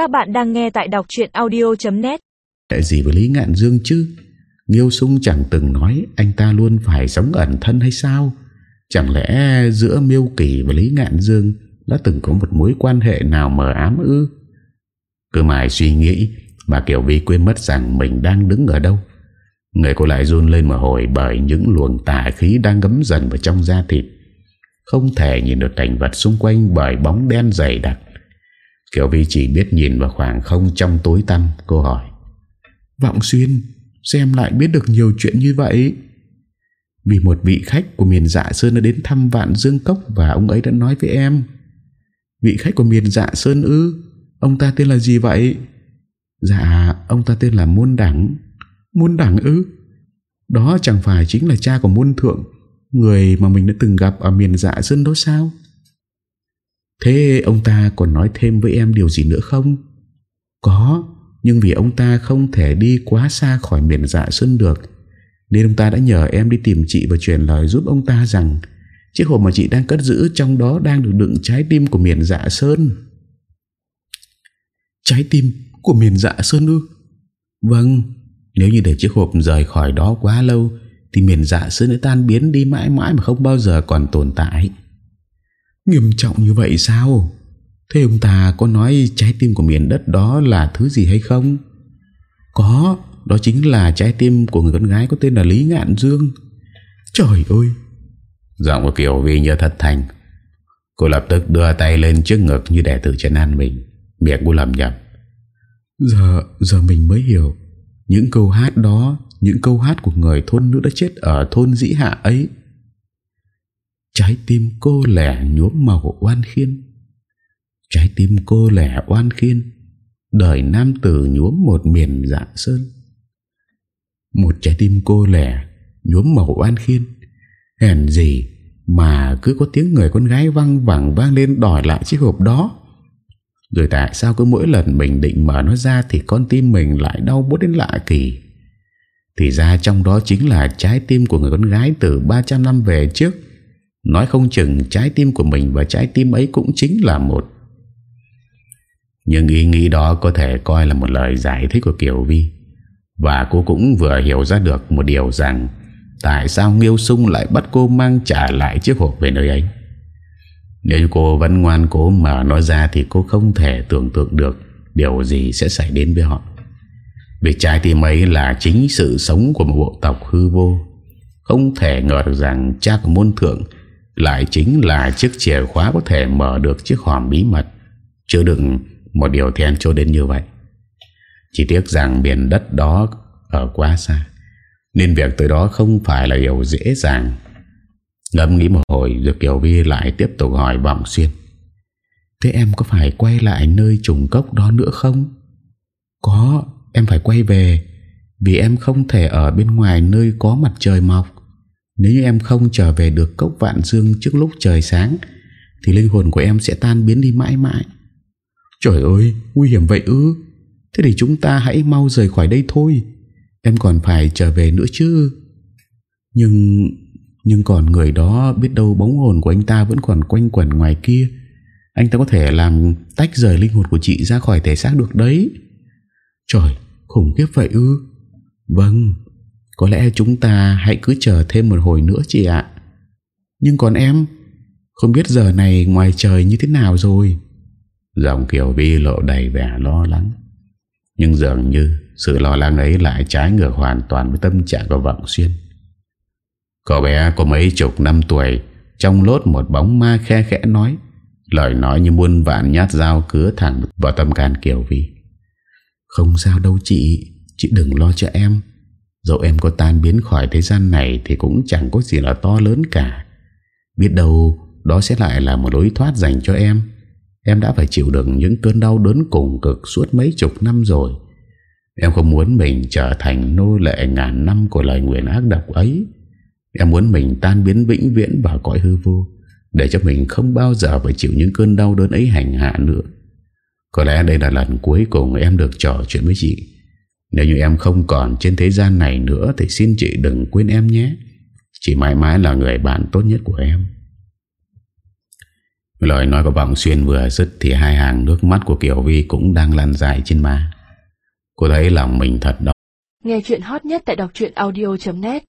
Các bạn đang nghe tại đọc chuyện audio.net Tại gì với Lý Ngạn Dương chứ? Nghiêu sung chẳng từng nói Anh ta luôn phải sống ẩn thân hay sao? Chẳng lẽ giữa Miêu Kỳ và Lý Ngạn Dương Đã từng có một mối quan hệ nào mờ ám ư? Cứ mãi suy nghĩ Mà Kiều Vi quên mất rằng Mình đang đứng ở đâu. Người cô lại run lên mà hồi Bởi những luồng tà khí đang ngấm dần vào trong da thịt. Không thể nhìn được cảnh vật xung quanh Bởi bóng đen dày đặc. Kiều Vi chỉ biết nhìn vào khoảng không trong tối tăm, Cô hỏi. Vọng Xuyên, Xem lại biết được nhiều chuyện như vậy. Vì một vị khách của miền Dạ Sơn đã đến thăm Vạn Dương Cốc Và ông ấy đã nói với em. Vị khách của miền Dạ Sơn ư? Ông ta tên là gì vậy? Dạ ông ta tên là Môn Đẳng. Môn Đẳng ư? Đó chẳng phải chính là cha của Môn Thượng, Người mà mình đã từng gặp ở miền Dạ Sơn đó sao? Thế ông ta còn nói thêm với em điều gì nữa không? Có, nhưng vì ông ta không thể đi quá xa khỏi miền dạ sơn được Nên ông ta đã nhờ em đi tìm chị và truyền lời giúp ông ta rằng Chiếc hộp mà chị đang cất giữ trong đó đang được đựng trái tim của miền dạ sơn Trái tim của miền dạ sơn ư? Vâng, nếu như để chiếc hộp rời khỏi đó quá lâu Thì miền dạ sơn sẽ tan biến đi mãi mãi mà không bao giờ còn tồn tại Nghiêm trọng như vậy sao? Thế ông ta có nói trái tim của miền đất đó là thứ gì hay không? Có Đó chính là trái tim của người con gái có tên là Lý Ngạn Dương. Trời ơi! Giọng của Kiều Vi như thật thành. Cô lập tức đưa tay lên trước ngực như để tự chân an mình. Miệng cô lầm nhầm. Giờ giờ mình mới hiểu. Những câu hát đó Những câu hát của người thôn nữ đã chết Ở thôn dĩ hạ ấy Trái tim cô lẻ nhuốm màu oan khiên. Trái tim cô lẻ oan khiên. Đời nam tử nhuốm một miền dạ sơn. Một trái tim cô lẻ Nhuốm màu oan khiên. Hèn gì Mà cứ có tiếng người con gái văng vẳng vang lên đòi lại chiếc hộp đó. Rồi tại sao cứ mỗi lần mình định mở nó ra Thì con tim mình lại đau bút đến lạ kỳ? Thì ra trong đó chính là trái tim của người con gái từ 300 năm về trước. Nói không chừng trái tim của mình và trái tim ấy cũng chính là một. Nhưng ý nghĩ đó có thể coi là một lời giải thích của Kiều Vi. Và cô cũng vừa hiểu ra được một điều rằng Tại sao Nghiêu Sung lại bắt cô mang trả lại chiếc hộp về nơi ấy. Nếu cô vẫn ngoan cố mở nó ra Thì cô không thể tưởng tượng được Điều gì sẽ xảy đến với họ. Vì trái tim ấy là chính sự sống của một bộ tộc hư vô. Không thể ngờ được rằng cha của môn thượng lại chính là chiếc chìa khóa có thể mở được chiếc hòm bí mật Chưa đừng một điều then cho đến như vậy. Chỉ tiếc rằng biển đất đó ở quá xa, nên việc tới đó không phải là điều dễ dàng. Ngâm nghĩ một hồi Dược Kiều Vi lại tiếp tục hỏi Vọng Xuyên. Thế em có phải quay lại nơi trùng cốc đó nữa không? Có, em phải quay về vì em không thể ở bên ngoài nơi có mặt trời mọc. Nếu như em không trở về được cốc vạn dương trước lúc trời sáng, Thì linh hồn của em sẽ tan biến đi mãi mãi. Trời ơi, nguy hiểm vậy ư? Thế thì chúng ta hãy mau rời khỏi đây thôi. Em còn phải trở về nữa chứ. Nhưng Nhưng còn người đó biết đâu bóng hồn của anh ta vẫn còn quanh quẩn ngoài kia. Anh ta có thể làm tách rời linh hồn của chị ra khỏi thể xác được đấy. Trời, khủng khiếp vậy ư? Vâng có lẽ chúng ta hãy cứ chờ thêm một hồi nữa chị ạ. Nhưng còn em Không biết giờ này ngoài trời như thế nào rồi? Giọng Kiều Vi lộ đầy vẻ lo lắng. Nhưng dường như Sự lo lắng ấy lại trái ngược hoàn toàn Với tâm trạng của Vọng Xuyên. Cậu bé có mấy chục năm tuổi Trong lốt một bóng ma khe khẽ nói Lời nói như muôn vạn nhát dao Cứa thẳng vào tâm can Kiều Vi. Không sao đâu chị Chị đừng lo cho em Dẫu em có tan biến khỏi thế gian này Thì cũng chẳng có gì là to lớn cả. Biết đâu Đó sẽ lại là một lối thoát dành cho em. Em đã phải chịu đựng những cơn đau đớn cùng cực suốt mấy chục năm rồi. Em không muốn mình trở thành nô lệ ngàn năm của lời nguyện ác độc ấy. Em muốn mình tan biến vĩnh viễn vào cõi hư vô, Để cho mình không bao giờ phải chịu những cơn đau đớn ấy hành hạ nữa. Có lẽ đây là lần cuối cùng em được trò chuyện với chị nếu như em không còn trên thế gian này nữa Thì xin chị đừng quên em nhé. Chị mãi mãi là người bạn tốt nhất của em. Lời nói của vọng xuyên vừa dứt Thì hai hàng nước mắt của Kiều Vi Cũng đang lan dài trên má. Cô thấy lòng mình thật đau. Nghe chuyện hot nhất tại đọc audio.net